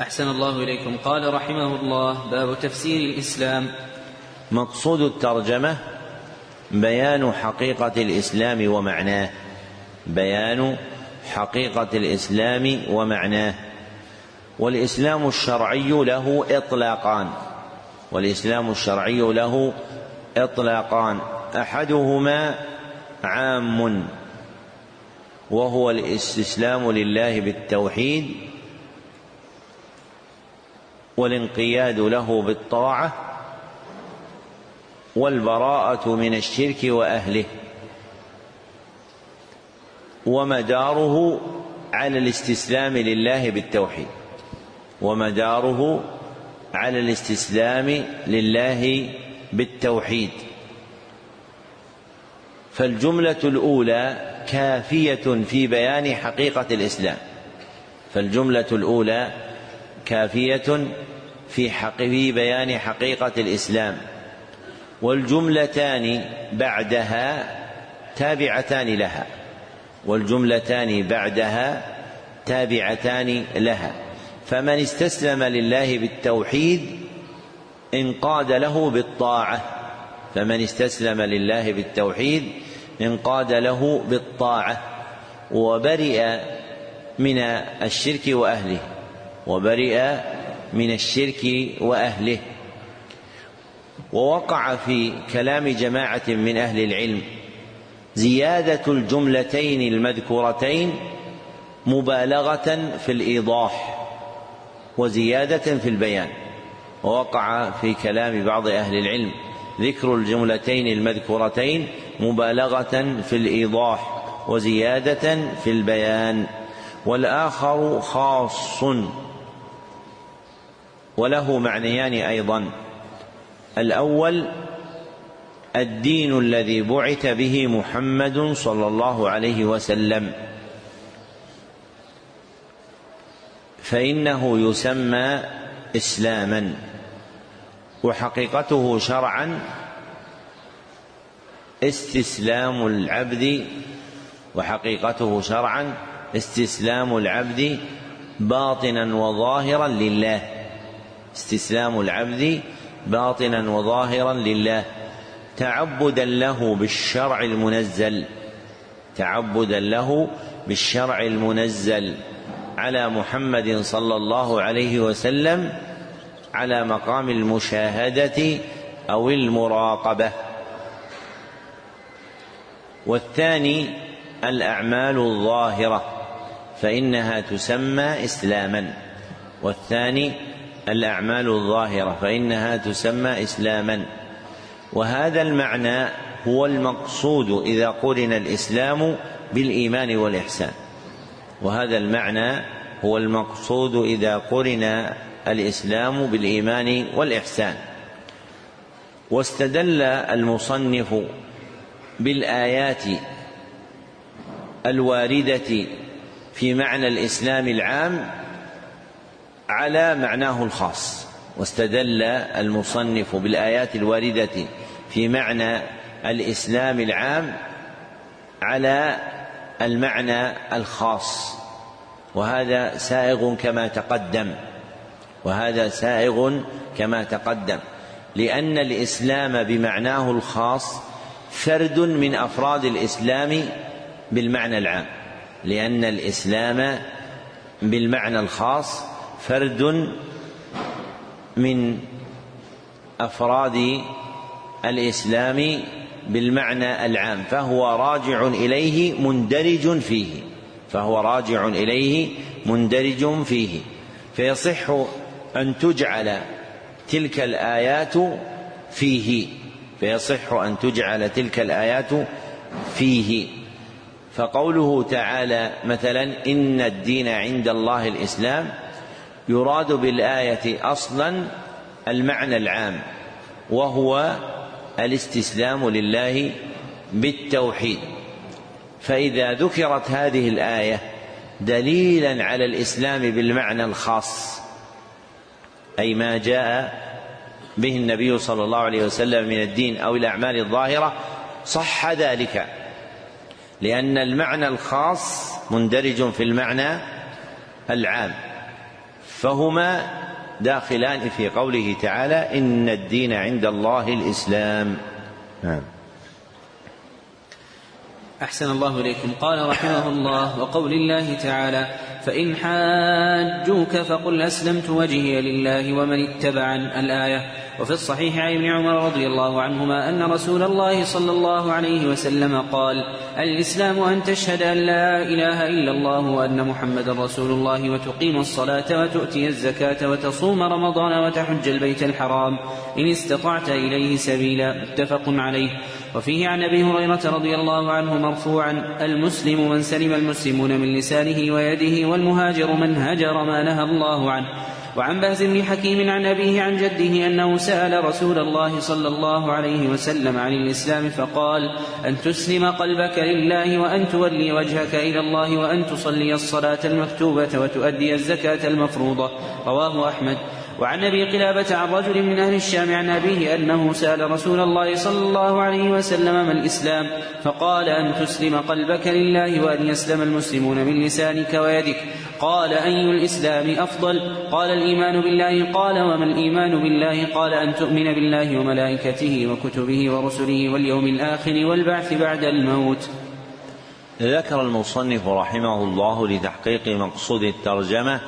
أحسن الله إليكم. قال رحمه الله باب تفسير الإسلام. مقصود الترجمة بيان حقيقة الإسلام ومعناه. بيان حقيقة الإسلام ومعناه. والإسلام الشرعي له إطلاقان. والإسلام الشرعي له إطلاقان. أحدهما عام وهو الاستسلام لله بالتوحيد والانقياد له بالطاعة والبراءة من الشرك وأهله ومداره على الاستسلام لله بالتوحيد ومداره على الاستسلام لله بالتوحيد. فالجملة الأولى كافية في بيان حقيقة الإسلام فالجملة الأولى كافية في حق في بيان حقيقة الإسلام. والجملتان بعدها تابعتان لها. والجملتان بعدها تابعتان لها. فمن استسلم لله بالتوحيد انقاد له بالطاعة. فمن استسلم لله بالتوحيد انقاد له بالطاعة. وبرئ من الشرك وأهله. وبرئ من الشرك وأهله. ووقع في كلام جماعة من أهل العلم زيادة الجملتين المذكورتين مبالغة في الإيضاح وزيادة في البيان. ووقع في كلام بعض أهل العلم ذكر الجملتين المذكورتين مبالغة في الإيضاح وزيادة في البيان. والآخر خاص وله معنيان أيضا. الأول الدين الذي بعث به محمد صلى الله عليه وسلم. فإنه يسمى اسلاما وحقيقته شرعا استسلام العبد وحقيقته شرعا استسلام العبد باطنا وظاهرا لله. استسلام العبد باطنا وظاهرا لله تعبدا له بالشرع المنزل تعبدا له بالشرع المنزل على محمد صلى الله عليه وسلم على مقام المشاهدة أو المراقبة. والثاني الأعمال الظاهرة فإنها تسمى إسلاما. والثاني الأعمال الظاهرة فإنها تسمى إسلاما. وهذا المعنى هو المقصود إذا قرن الإسلام بالإيمان والإحسان. وهذا المعنى هو المقصود إذا قرن الإسلام بالإيمان والإحسان. واستدل المصنف بالآيات الواردة في معنى الإسلام العام على معناه الخاص. واستدل المصنف بالآيات الواردة في معنى الإسلام العام على المعنى الخاص. وهذا سائغ كما تقدم. وهذا سائغ كما تقدم. لأن الإسلام بمعناه الخاص فرد من أفراد الإسلام بالمعنى العام. لأن الإسلام بالمعنى الخاص فرد من أفراد الإسلام بالمعنى العام فهو راجع إليه مندرج فيه فهو راجع إليه مندرج فيه. فيصح أن تجعل تلك الآيات فيه فيصح أن تجعل تلك الآيات فيه. فقوله تعالى مثلا إن الدين عند الله الإسلام يراد بالآية أصلا المعنى العام وهو الاستسلام لله بالتوحيد. فإذا ذكرت هذه الآية دليلا على الإسلام بالمعنى الخاص أي ما جاء به النبي صلى الله عليه وسلم من الدين أو الأعمال الظاهرة صح ذلك. لأن المعنى الخاص مندرج في المعنى العام. فهما داخلان في قوله تعالى إن الدين عند الله الإسلام. نعم. أحسن الله إليكم. قال رحمه الله وقول الله تعالى فإن حاجوك فقل أسلمت وجهي لله ومن اتبعن الآية. وفي الصحيح عن ابن عمر رضي الله عنهما أن رسول الله صلى الله عليه وسلم قال الإسلام أن تشهد أن لا إله إلا الله وأن محمدا رسول الله وتقيم الصلاة وتؤتي الزكاة وتصوم رمضان وتحج البيت الحرام إن استطعت إليه سبيلا. متفق عليه. وفيه عن أبي هريرة رضي الله عنه مرفوعا المسلم من سلم المسلمون من لسانه ويده والمهاجر من هجر ما نهى الله عنه. وعن بهز بن حكيم عن أبيه عن جده أنه سأل رسول الله صلى الله عليه وسلم عن الإسلام فقال أن تسلم قلبك لله وأن تولي وجهك إلى الله وأن تصلي الصلاة المكتوبة وتؤدي الزكاة المفروضة. رواه أحمد. وعن أبي قلابة عن رجل من أهل الشام عن أبيه أنه سأل رسول الله صلى الله عليه وسلم ما الإسلام؟ فقال أن تسلم قلبك لله وأن يسلم المسلمون من لسانك ويدك. قال أي الإسلام أفضل؟ قال الإيمان بالله. قال وما الإيمان بالله؟ قال أن تؤمن بالله وملائكته وكتبه ورسله واليوم الآخر والبعث بعد الموت. ذكر المصنف رحمه الله لتحقيق مقصود الترجمة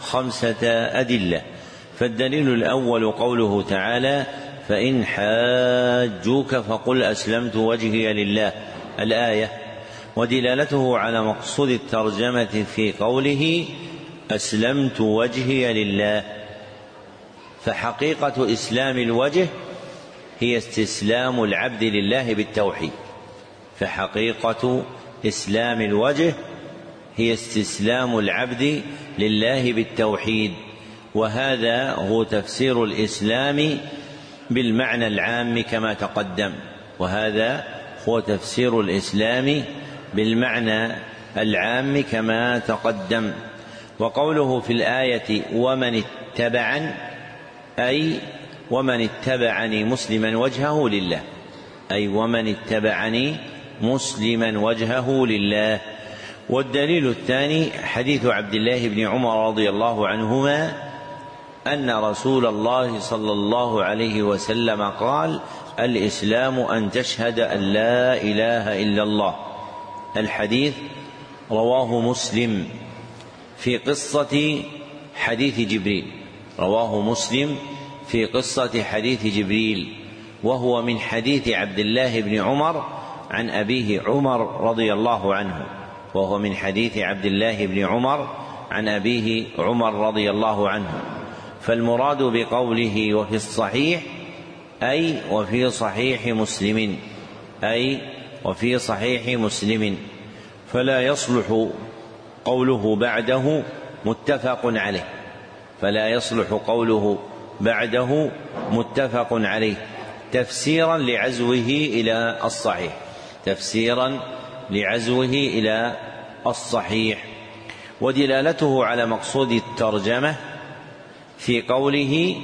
خمسة أدلة. فالدليل الأول قوله تعالى فإن حاجوك فقل أسلمت وجهي لله. الآية ودلالته على مقصود الترجمة في قوله أسلمت وجهي لله. فحقيقة إسلام الوجه هي استسلام العبد لله بالتوحيد. فحقيقة إسلام الوجه هي استسلام العبد لله بالتوحيد. وهذا هو تفسير الإسلام بالمعنى العام كما تقدم وهذا هو تفسير الإسلام بالمعنى العام كما تقدم. وقوله في الآية ومن اتبعن أي ومن اتبعني مسلما وجهه لله أي ومن اتبعني مسلما وجهه لله والدليل الثاني حديث عبد الله بن عمر رضي الله عنهما أن رسول الله صلى الله عليه وسلم قال الإسلام أن تشهد أن لا إله إلا الله. الحديث رواه مسلم في قصة حديث جبريل. رواه مسلم في قصة حديث جبريل. وهو من حديث عبد الله بن عمر عن أبيه عمر رضي الله عنه. وهو من حديث عبد الله بن عمر عن أبيه عمر رضي الله عنه. فالمراد بقوله وفي الصحيح أي وفي صحيح مسلم أي وفي صحيح مسلم. فلا يصلح قوله بعده متفق عليه. فلا يصلح قوله بعده متفق عليه. تفسيرا لعزوه إلى الصحيح. تفسيرا لعزوه إلى الصحيح. ودلالته على مقصود الترجمة في قوله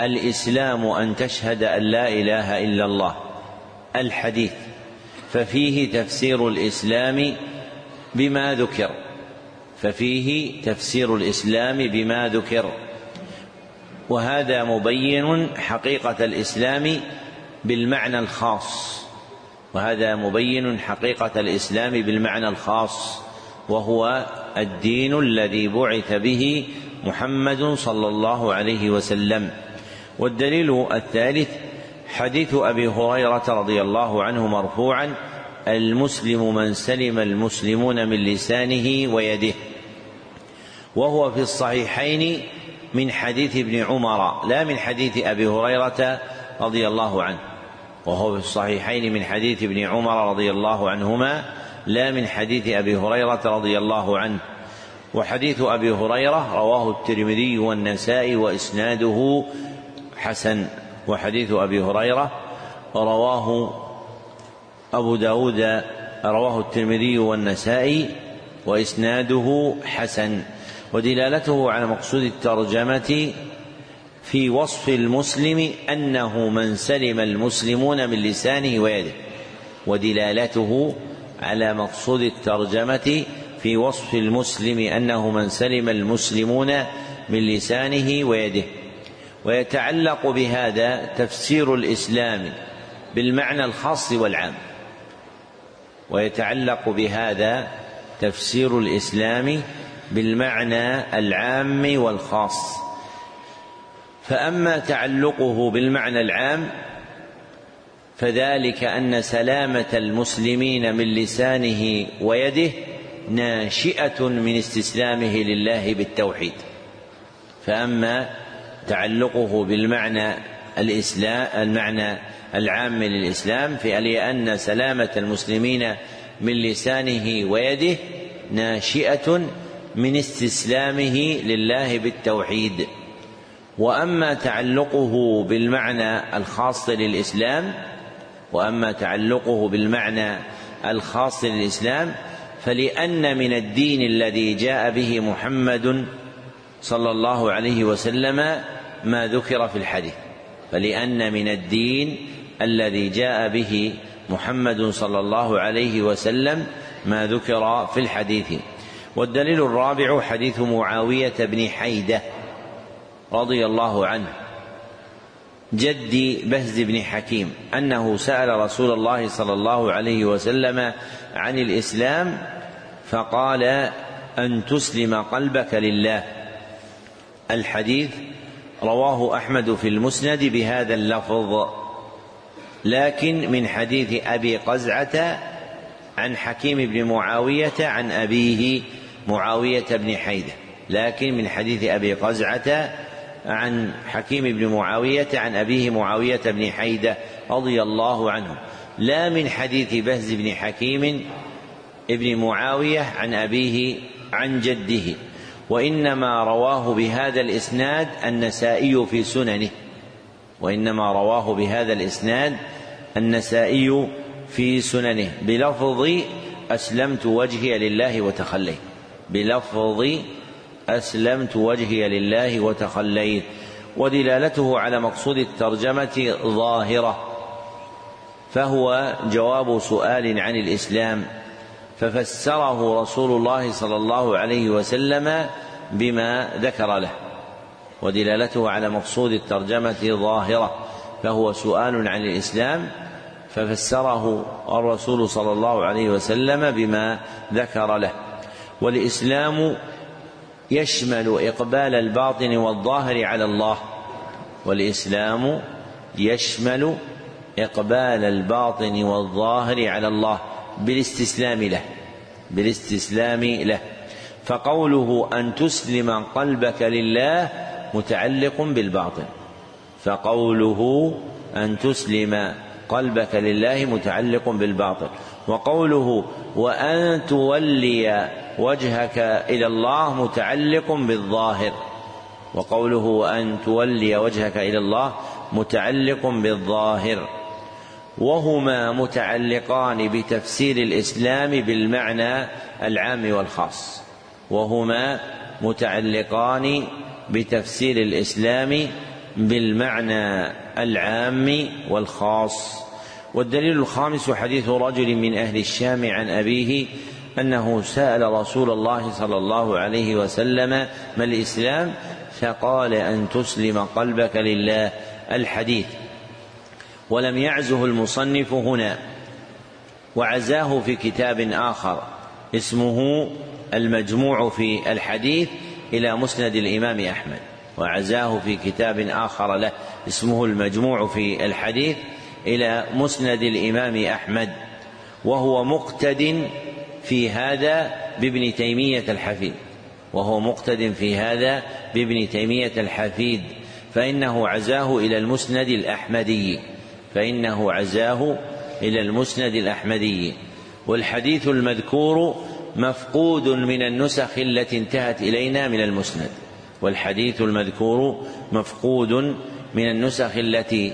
الإسلام أن تشهد أن لا إله إلا الله الحديث. ففيه تفسير الإسلام بما ذكر ففيه تفسير الإسلام بما ذكر. وهذا مبين حقيقة الإسلام بالمعنى الخاص وهذا مبين حقيقة الإسلام بالمعنى الخاص وهو الدين الذي بعث به محمد صلى الله عليه وسلم. والدليل الثالث حديث أبي هريرة رضي الله عنه مرفوعا المسلم من سلم المسلمون من لسانه ويده. وهو في الصحيحين من حديث ابن عمر لا من حديث أبي هريرة رضي الله عنه. وهو في الصحيحين من حديث ابن عمر رضي الله عنهما لا من حديث أبي هريرة رضي الله عنه. وحديث أبي هريرة رواه الترمذي والنسائي وإسناده حسن. وحديث أبي هريرة رواه أبو داود رواه الترمذي والنسائي وإسناده حسن. ودلالته على مقصود الترجمة في وصف المسلم أنه من سلم المسلمون من لسانه ويده. ودلالته على مقصود الترجمة في وصف المسلم أنه من سلم المسلمون من لسانه ويده. ويتعلق بهذا تفسير الإسلام بالمعنى الخاص والعام. ويتعلق بهذا تفسير الإسلام بالمعنى العام والخاص. فأما تعلقه بالمعنى العام فذلك أن سلامة المسلمين من لسانه ويده ناشئة من استسلامه لله بالتوحيد. فأما تعلقه بالمعنى الإسلام المعنى العام للإسلام فلأن سلامة المسلمين من لسانه ويده ناشئة من استسلامه لله بالتوحيد. وأما تعلقه بالمعنى الخاص للإسلام وأما تعلقه بالمعنى الخاص للإسلام فلأن من الدين الذي جاء به محمد صلى الله عليه وسلم ما ذكر في الحديث. فلأن من الدين الذي جاء به محمد صلى الله عليه وسلم ما ذكر في الحديث. والدليل الرابع حديث معاوية بن حيدة رضي الله عنه جد بهز بن حكيم أنه سأل رسول الله صلى الله عليه وسلم عن الإسلام فقال أن تسلم قلبك لله. الحديث رواه أحمد في المسند بهذا اللفظ. لكن من حديث أبي قزعة عن حكيم بن معاوية عن أبيه معاوية بن حيدة. لكن من حديث أبي قزعة عن حكيم بن معاوية عن أبيه معاوية بن حيدة رضي الله عنه. لا من حديث بهز بن حكيم ابن معاوية عن أبيه عن جده وإنما رواه بهذا الإسناد النسائي في سننه وإنما رواه بهذا الإسناد النسائي في سننه بلفظ أسلمت وجهي لله وتخليت بلفظ أسلمت وجهي لله وتخليت ودلالته على مقصود الترجمة ظاهرة فهو جواب سؤال عن الإسلام ففسره رسول الله صلى الله عليه وسلم بما ذكر له ودلالته على مقصود الترجمة ظاهرة فهو سؤال عن الإسلام ففسره الرسول صلى الله عليه وسلم بما ذكر له. والإسلام يشمل إقبال الباطن والظاهر على الله والإسلام يشمل إقبال الباطن والظاهر على الله. بالاستسلام له بالاستسلام له. فقوله أن تسلم قلبك لله متعلق بالباطن فقوله أن تسلم قلبك لله متعلق بالباطن وقوله وأن تولي وجهك إلى الله متعلق بالظاهر. وقوله أن تولي وجهك إلى الله متعلق بالظاهر. وهما متعلقان بتفسير الإسلام بالمعنى العام والخاص. وهما متعلقان بتفسير الإسلام بالمعنى العام والخاص. والدليل الخامس حديث رجل من أهل الشام عن أبيه أنه سأل رسول الله صلى الله عليه وسلم ما الإسلام؟ فقال أن تسلم قلبك لله. الحديث ولم يعزه المصنف هنا وعزاه في كتاب آخر اسمه المجموع في الحديث إلى مسند الإمام أحمد وعزاه في كتاب آخر له اسمه المجموع في الحديث إلى مسند الإمام أحمد وهو مقتد في هذا بابن تيمية الحفيد وهو مقتد في هذا بابن تيمية الحفيد فإنه عزاه إلى المسند الأحمدي فإنه عزاه إلى المسند الأحمدي. والحديث المذكور مفقود من النسخ التي انتهت إلينا من المسند. والحديث المذكور مفقود من النسخ التي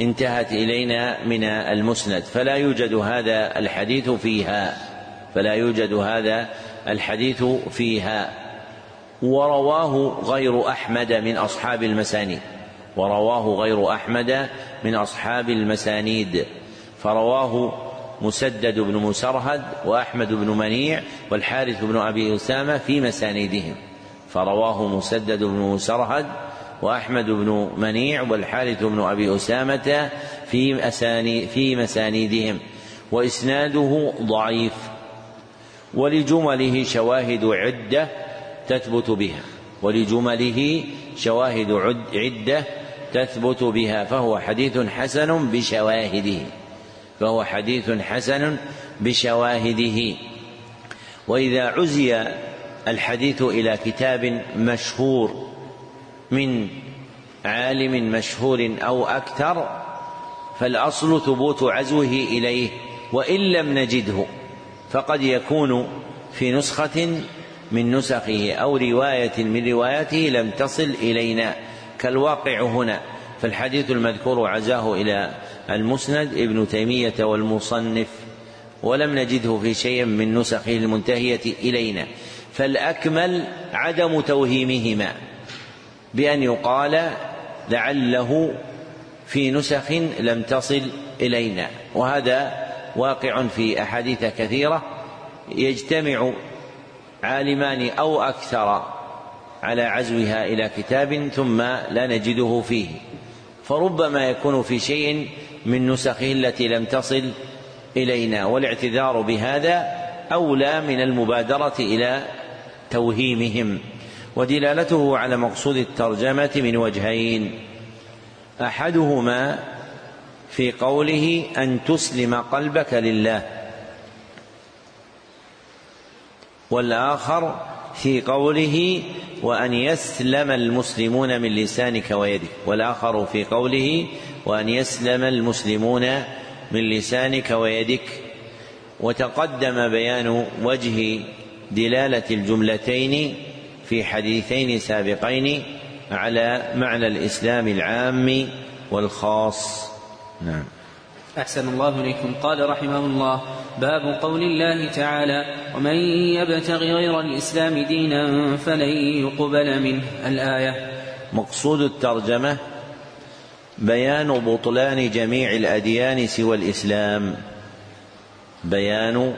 انتهت إلينا من المسند. فلا يوجد هذا الحديث فيها. فلا يوجد هذا الحديث فيها. ورواه غير أحمد من أصحاب المسانيد. ورواه غير أحمد من أصحاب المسانيد. فرواه مسدد بن مسرهد وأحمد بن منيع والحارث بن أبي أسامة في مسانيدهم. فرواه مسدد بن مسرهد وأحمد بن منيع والحارث بن أبي أسامة في أساني في مسانيدهم. وإسناده ضعيف ولجمله شواهد عدة تثبت بها. ولجمله شواهد عدة تثبت بها فهو حديث حسن بشواهده فهو حديث حسن بشواهده. وإذا عزي الحديث إلى كتاب مشهور من عالم مشهور أو أكثر فالأصل ثبوت عزوه إليه وإن لم نجده فقد يكون في نسخة من نسخه أو رواية من رواياته لم تصل إلينا. كالواقع هنا فالحديث المذكور عزاه إلى المسند ابن تيمية والمصنف ولم نجده في شيء من نسخه المنتهية إلينا فالأكمل عدم توهيمهما بأن يقال لعله في نسخ لم تصل إلينا وهذا واقع في أحاديث كثيرة يجتمع عالمان أو أكثر. على عزوها إلى كتاب ثم لا نجده فيه. فربما يكون في شيء من نسخه التي لم تصل إلينا والاعتذار بهذا أولى من المبادرة إلى توهيمهم. ودلالته على مقصود الترجمة من وجهين. أحدهما في قوله أن تسلم قلبك لله والآخر في قوله وأن يسلم المسلمون من لسانك ويدك والآخر في قوله وأن يسلم المسلمون من لسانك ويدك. وتقدم بيان وجه دلالة الجملتين في حديثين سابقين على معنى الإسلام العام والخاص. نعم. أحسن الله إليكم. قال رحمه الله باب قول الله تعالى ومن يبتغ غير الإسلام دينا فلن يقبل منه. الآية. مقصود الترجمة بيان بطلان جميع الأديان سوى الإسلام. بيان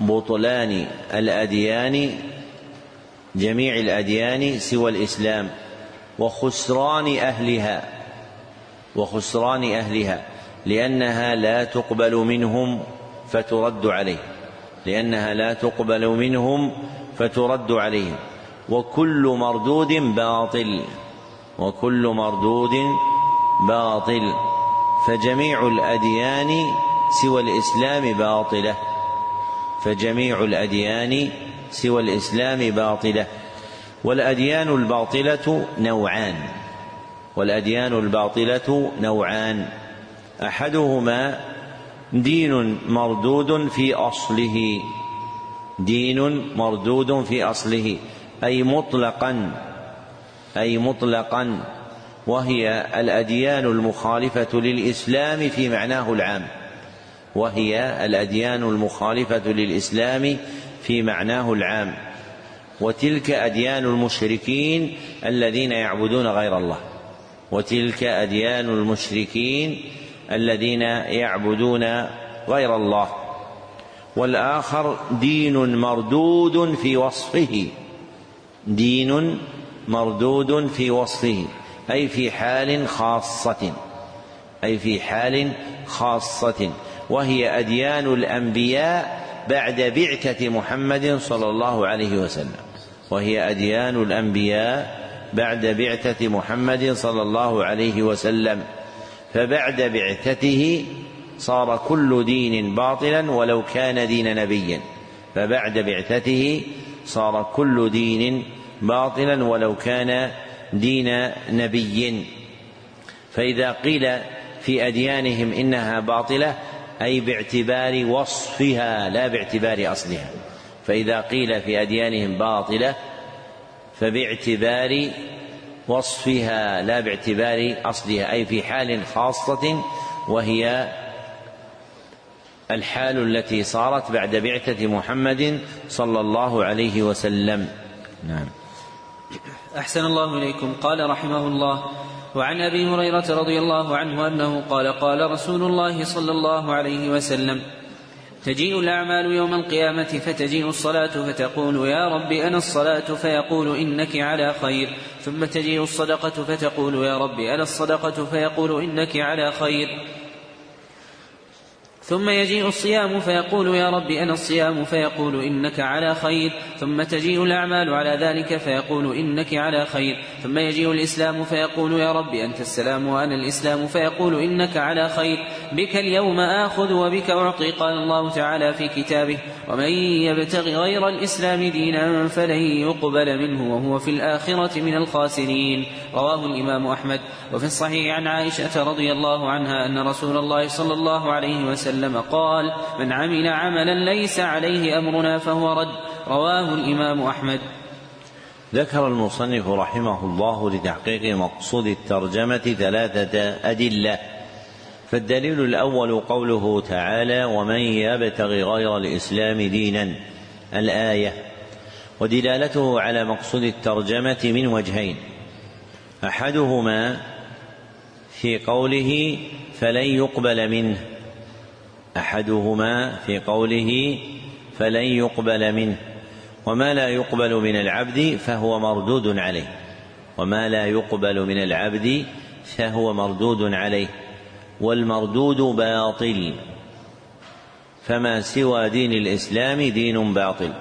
بطلان الأديان جميع الأديان سوى الإسلام وخسران أهلها وخسران أهلها لأنها لا تقبل منهم فترد عليه لأنها لا تقبل منهم فترد عليهم. وكل مردود باطل وكل مردود باطل. فجميع الأديان سوى الإسلام باطلة. فجميع الأديان سوى الإسلام باطلة. والأديان الباطلة نوعان. والأديان الباطلة نوعان. أحدهما دين مردود في أصله. دين مردود في أصله. أي مطلقا. أي مطلقا. وهي الأديان المخالفة للإسلام في معناه العام. وهي الأديان المخالفة للإسلام في معناه العام. وتلك أديان المشركين الذين يعبدون غير الله. وتلك أديان المشركين الذين يعبدون غير الله. والآخر دين مردود في وصفه. دين مردود في وصفه. أي في حال خاصة. أي في حال خاصة. وهي أديان الأنبياء بعد بعثة محمد صلى الله عليه وسلم. وهي أديان الأنبياء بعد بعثة محمد صلى الله عليه وسلم. فبعد بعثته صار كل دين باطلا ولو كان دين نبي فبعد بعثته صار كل دين باطلا ولو كان دين نبي. فإذا قيل في أديانهم إنها باطلة أي باعتبار وصفها لا باعتبار أصلها. فإذا قيل في أديانهم باطلة فباعتبار وصفها لا باعتبار أصلها أي في حال خاصة وهي الحال التي صارت بعد بعثة محمد صلى الله عليه وسلم. نعم. أحسن الله إليكم. قال رحمه الله وعن أبي هريرة رضي الله عنه أنه قال قال رسول الله صلى الله عليه وسلم تجيء الأعمال يوم القيامة فتجيء الصلاة فتقول يا رب أنا الصلاة فيقول إنك على خير ثم تجيء الصدقة فتقول يا رب أنا الصدقة فيقول إنك على خير ثم يجيء الصيام فيقول يا رب أنا الصيام فيقول إنك على خير ثم تجيء الأعمال على ذلك فيقول إنك على خير ثم يجيء الإسلام فيقول يا رب أنت السلام وأنا الإسلام فيقول إنك على خير بك اليوم آخذ وبك أعطي قال الله تعالى في كتابه ومن يبتغ غير الإسلام دينا فلن يقبل منه وهو في الآخرة من الخاسرين رواه الإمام أحمد وفي الصحيح عن عائشة رضي الله عنها أن رسول الله صلى الله عليه وسلم وسلم قال من عمل عملا ليس عليه أمرنا فهو رد. رواه الإمام أحمد. ذكر المصنف رحمه الله لتحقيق مقصود الترجمة ثلاثة أدلة. فالدليل الأول قوله تعالى ومن يبتغ غير الإسلام دينا. الآية. ودلالته على مقصود الترجمة من وجهين. أحدهما في قوله فلن يقبل منه. أحدهما في قوله فلن يقبل منه وما لا يقبل من العبد فهو مردود عليه وما لا يقبل من العبد فهو مردود عليه والمردود باطل فما سوى دين الإسلام دين باطل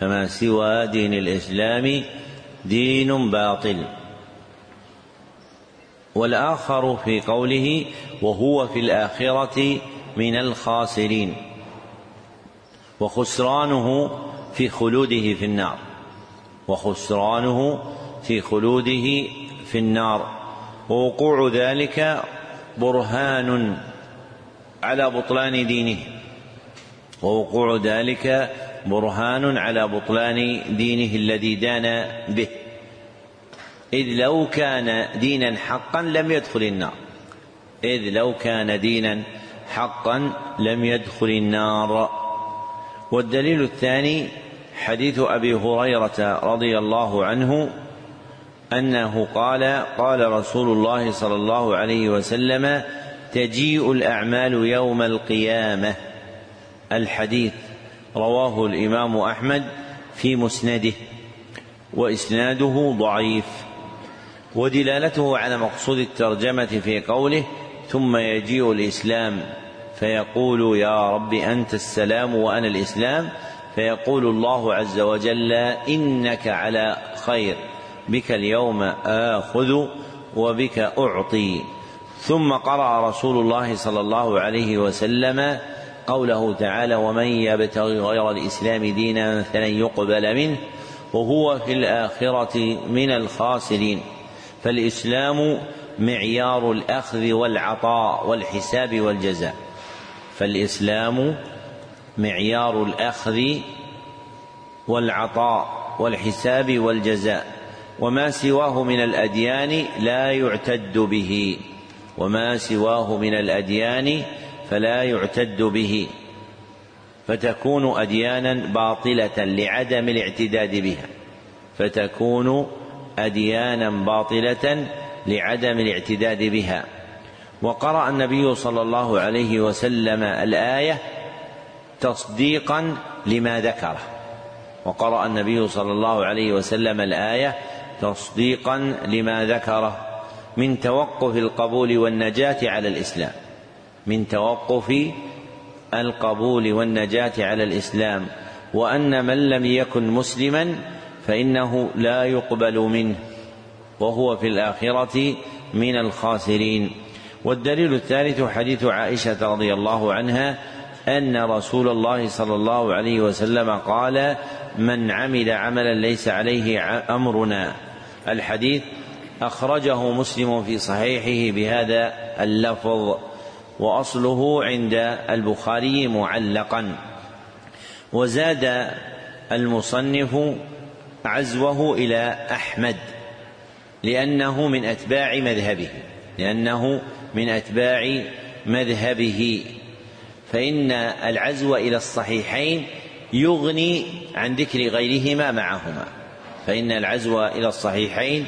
فما سوى دين الإسلام دين باطل. والآخر في قوله وهو في الآخرة من الخاسرين وخسرانه في خلوده في النار وخسرانه في خلوده في النار ووقوع ذلك برهان على بطلان دينه ووقوع ذلك برهان على بطلان دينه الذي دان به إذ لو كان دينا حقا لم يدخل النار إذ لو كان دينا حقا لم يدخل النار. والدليل الثاني حديث أبي هريرة رضي الله عنه أنه قال قال رسول الله صلى الله عليه وسلم تجيء الأعمال يوم القيامة. الحديث رواه الإمام أحمد في مسنده وإسناده ضعيف. ودلالته على مقصود الترجمة في قوله ثم يجيء الإسلام فيقول يا رب أنت السلام وأنا الإسلام. فيقول الله عز وجل إنك على خير بك اليوم آخذ وبك أعطي. ثم قرأ رسول الله صلى الله عليه وسلم قوله تعالى ومن يبتغ غير الإسلام دينا فلن يقبل منه وهو في الآخرة من الخاسرين فالإسلام معيار الأخذ والعطاء والحساب والجزاء. فالإسلام معيار الأخذ والعطاء والحساب والجزاء. وما سواه من الأديان لا يعتد به. وما سواه من الأديان فلا يعتد به. فتكون أديانا باطلة لعدم الاعتداد بها. فتكون أديانا باطلة لعدم الاعتداد بها. وقرأ النبي صلى الله عليه وسلم الآية تصديقا لما ذكره. وقرأ النبي صلى الله عليه وسلم الآية تصديقا لما ذكره. من توقف القبول والنجاة على الإسلام. من توقف القبول والنجاة على الإسلام. وأن من لم يكن مسلما فإنه لا يقبل منه. وهو في الآخرة من الخاسرين. والدليل الثالث حديث عائشة رضي الله عنها أن رسول الله صلى الله عليه وسلم قال من عمل عملا ليس عليه أمرنا. الحديث أخرجه مسلم في صحيحه بهذا اللفظ وأصله عند البخاري معلقا. وزاد المصنف عزوه إلى أحمد. لأنه من أتباع مذهبه لأنه من أتباع مذهبه. فإن العزو إلى الصحيحين يغني عن ذكر غيرهما معهما. فإن العزو إلى الصحيحين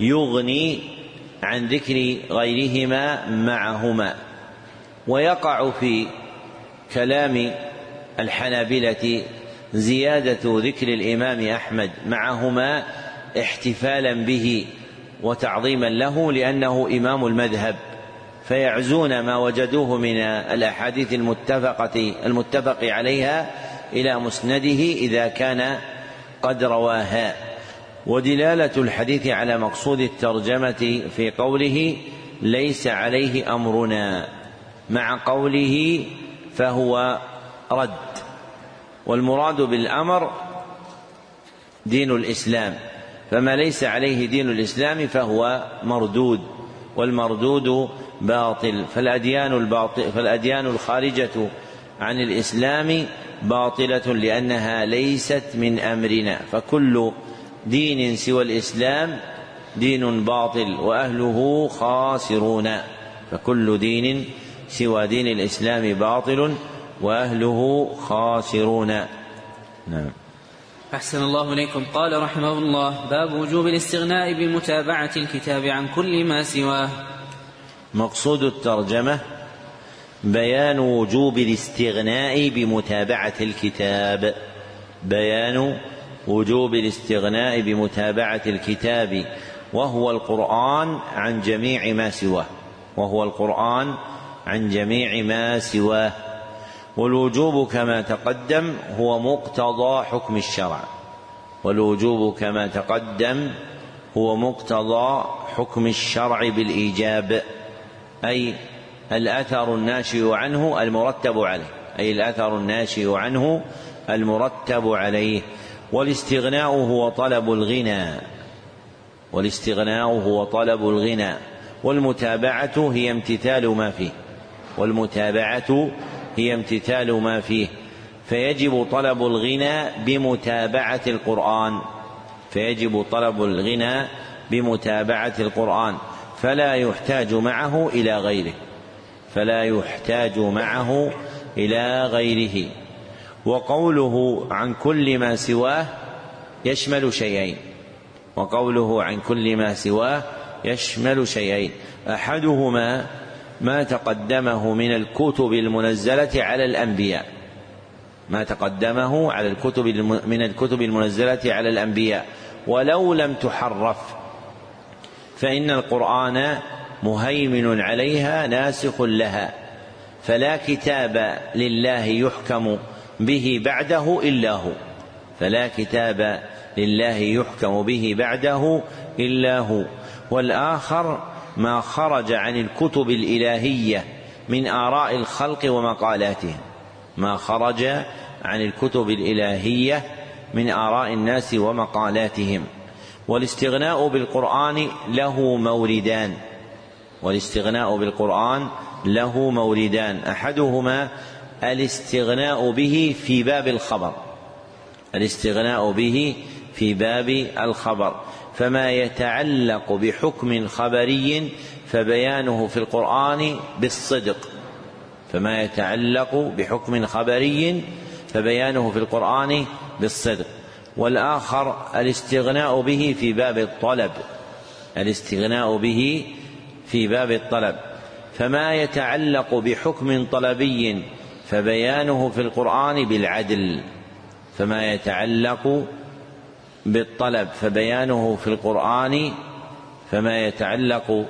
يغني عن ذكر غيرهما معهما. ويقع في كلام الحنابلة زيادة ذكر الإمام أحمد معهما احتفالا به. وتعظيما له لأنه إمام المذهب فيعزون ما وجدوه من الأحاديث المتفقة المتفق عليها إلى مسنده إذا كان قد رواها. ودلالة الحديث على مقصود الترجمة في قوله ليس عليه أمرنا مع قوله فهو رد. والمراد بالأمر دين الإسلام. فما ليس عليه دين الإسلام فهو مردود والمردود باطل فالأديان الباطل فالأديان الخارجة عن الإسلام باطلة لأنها ليست من أمرنا فكل دين سوى الإسلام دين باطل وأهله خاسرون فكل دين سوى دين الإسلام باطل وأهله خاسرون. نعم. أحسن الله إليكم. قال رحمه الله باب وجوب الاستغناء بمتابعة الكتاب عن كل ما سواه. مقصود الترجمة بيان وجوب الاستغناء بمتابعة الكتاب. بيان وجوب الاستغناء بمتابعة الكتاب. وهو القرآن عن جميع ما سواه. وهو القرآن عن جميع ما سواه. والوجوب كما تقدم هو مقتضى حكم الشرع. والوجوب كما تقدم هو مقتضى حكم الشرع بالإيجاب أي الأثر الناشئ عنه المرتب عليه أي الأثر الناشئ عنه المرتب عليه. والاستغناء هو طلب الغنى والاستغناء هو طلب الغنى والمتابعة هي امتثال ما فيه والمتابعة هي امتثال ما فيه. فيجب طلب الغنى بمتابعة القرآن. فيجب طلب الغنى بمتابعة القرآن. فلا يحتاج معه إلى غيره. فلا يحتاج معه إلى غيره. وقوله عن كل ما سواه يشمل شيئين. وقوله عن كل ما سواه يشمل شيئين. أحدهما ما تقدمه من الكتب المنزلة على الأنبياء. ما تقدمه على الكتب من الكتب المنزلة على الأنبياء. ولو لم تحرف فإن القرآن مهيمن عليها ناسخ لها فلا كتاب لله يحكم به بعده إلا هو. فلا كتاب لله يحكم به بعده إلا هو. والآخر ما خرج عن الكتب الإلهية من آراء الخلق ومقالاتهم. ما خرج عن الكتب الإلهية من آراء الناس ومقالاتهم. والاستغناء بالقرآن له موردان والاستغناء بالقرآن له موردان أحدهما الاستغناء به في باب الخبر. الاستغناء به في باب الخبر. فما يتعلق بحكم خبري فبيانه في القرآن بالصدق. فما يتعلق بحكم خبري فبيانه في القرآن بالصدق. والآخر الاستغناء به في باب الطلب. الاستغناء به في باب الطلب. فما يتعلق بحكم طلبي فبيانه في القرآن بالعدل. فما يتعلق بالطلب فبيانه في القرآن فما يتعلق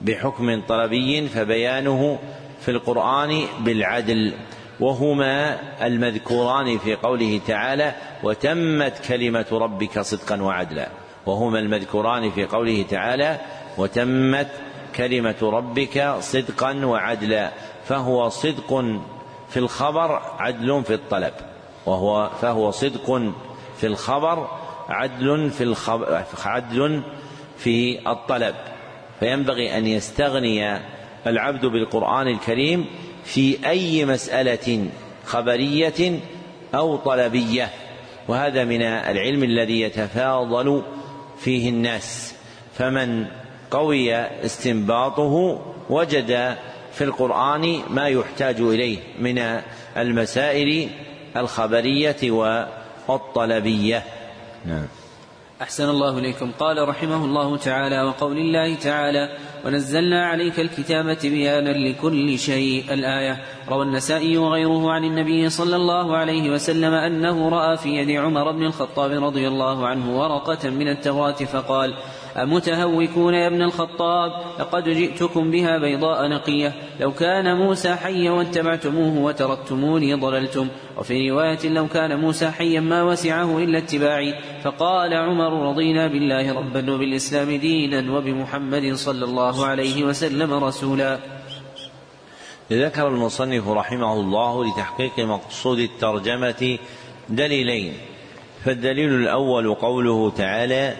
بحكم طلبي فبيانه في القرآن بالعدل. وهما المذكوران في قوله تعالى وتمت كلمة ربك صدقا وعدلا وهما المذكوران في قوله تعالى وتمت كلمة ربك صدقا وعدلا فهو صدق في الخبر عدل في الطلب. وهو فهو صدق في الخبر عدل في الخبر عدل في الطلب. فينبغي أن يستغني العبد بالقرآن الكريم في أي مسألة خبرية أو طلبية. وهذا من العلم الذي يتفاضل فيه الناس. فمن قوي استنباطه وجد في القرآن ما يحتاج إليه من المسائل الخبرية والطلبية. نعم. أحسن الله إليكم. قال رحمه الله تعالى وقول الله تعالى ونزلنا عليك الكتاب بيانا لكل شيء. الآية روى النسائي وغيره عن النبي صلى الله عليه وسلم أنه رأى في يد عمر بن الخطاب رضي الله عنه ورقة من التوراة فقال أمتهوكون يا ابن الخطاب؟ لقد جئتكم بها بيضاء نقية. لو كان موسى حيا واتبعتموه وتركتموني ضللتم. وفي رواية لو كان موسى حيا ما وسعه إلا اتباعي. فقال عمر رضينا بالله ربا وبالإسلام دينا وبمحمد صلى الله عليه وسلم رسولا. ذكر المصنف رحمه الله لتحقيق مقصود الترجمة دليلين. فالدليل الأول قوله تعالى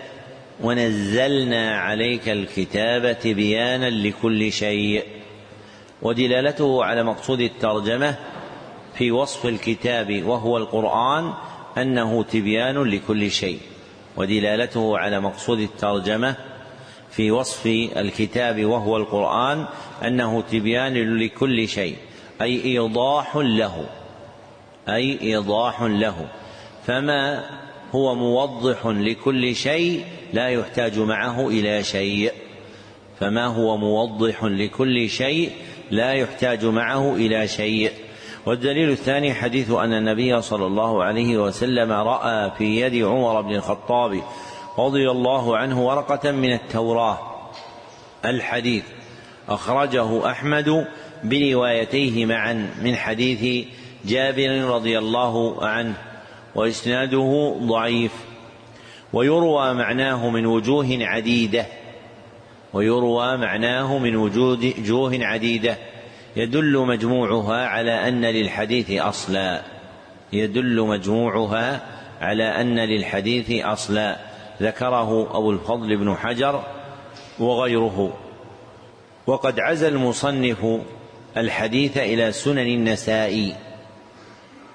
ونزلنا عليك الكتاب تبيانا لكل شيء ودلالته على مقصود الترجمة في وصف الكتاب وهو القرآن أنه تبيان لكل شيء. ودلالته على مقصود الترجمة في وصف الكتاب وهو القرآن أنه تبيان لكل شيء أي إيضاح له أي إيضاح له. فما هو موضح لكل شيء لا يحتاج معه إلى شيء. فما هو موضح لكل شيء لا يحتاج معه إلى شيء. والدليل الثاني حديث أن النبي صلى الله عليه وسلم رأى في يد عمر بن الخطاب رضي الله عنه ورقة من التوراة. الحديث. أخرجه أحمد بروايتيه معا من حديث جابر رضي الله عنه وإسناده ضعيف. ويروى معناه من وجوه عديدة. ويروى معناه من وجوه عديدة. يدل مجموعها على أن للحديث أصلا. يدل مجموعها على أن للحديث أصلا. ذكره أبو الفضل بن حجر وغيره. وقد عزى المصنف الحديث إلى سنن النسائي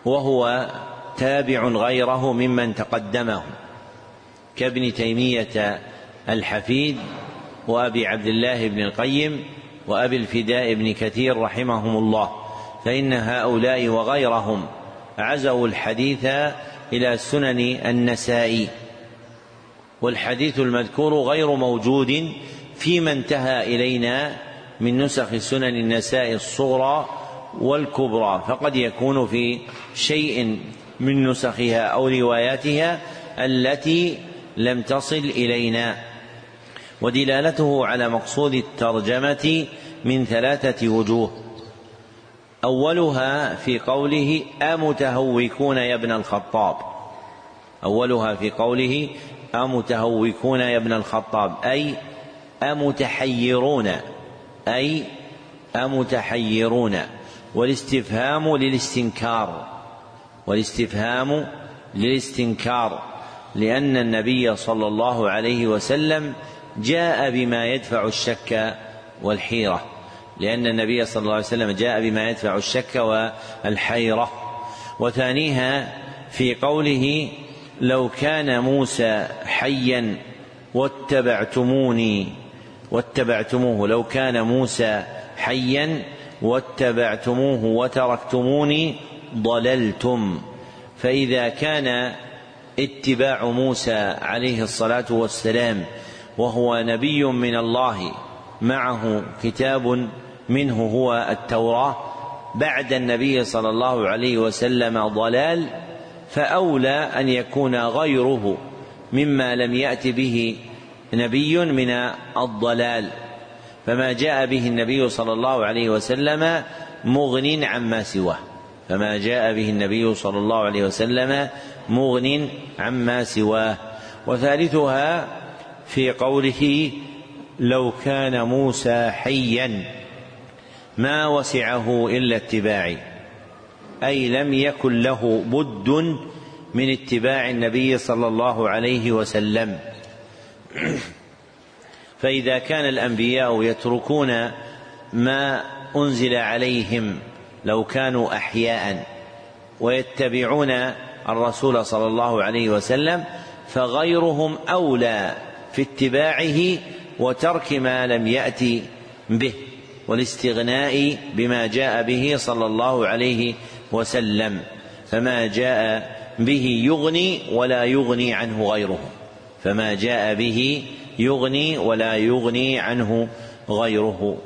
وهو تابع غيره ممن تقدمه كابن تيمية الحفيد وأبي عبد الله بن القيم وأبي الفداء بن كثير رحمهم الله فإن هؤلاء وغيرهم عزوا الحديث إلى سنن النسائي. والحديث المذكور غير موجود فيما انتهى إلينا من نسخ سنن النساء الصغرى والكبرى فقد يكون في شيء من نسخها أو رواياتها التي لم تصل إلينا. ودلالته على مقصود الترجمة من ثلاثة وجوه. أولها في قوله أمتهوكون يا ابن الخطاب. أولها في قوله أمتهوكون يا ابن الخطاب؟ أي أمتحيرون. أي أمتحيرون. والاستفهام للاستنكار. والاستفهام للاستنكار. لأن النبي صلى الله عليه وسلم جاء بما يدفع الشك والحيرة. لأن النبي صلى الله عليه وسلم جاء بما يدفع الشك والحيرة. وثانيها في قوله لو كان موسى حيا واتبعتموني واتبعتموه. لو كان موسى حيا واتبعتموه وتركتموني ضللتم. فإذا كان اتباع موسى عليه الصلاة والسلام وهو نبي من الله معه كتاب منه هو التوراة بعد النبي صلى الله عليه وسلم ضلال فأولى أن يكون غيره مما لم يأت به نبي من الضلال. فما جاء به النبي صلى الله عليه وسلم مغن عما سواه. فما جاء به النبي صلى الله عليه وسلم مغن عما سواه. وثالثها في قوله لو كان موسى حيا ما وسعه إلا اتباعي. أي لم يكن له بد من اتباع النبي صلى الله عليه وسلم. فإذا كان الأنبياء يتركون ما أنزل عليهم لو كانوا أحياء ويتبعون الرسول صلى الله عليه وسلم فغيرهم أولى في اتباعه وترك ما لم يات به والاستغناء بما جاء به صلى الله عليه وسلم فما جاء به يغني ولا يغني عنه غيره. فما جاء به يغني ولا يغني عنه غيره.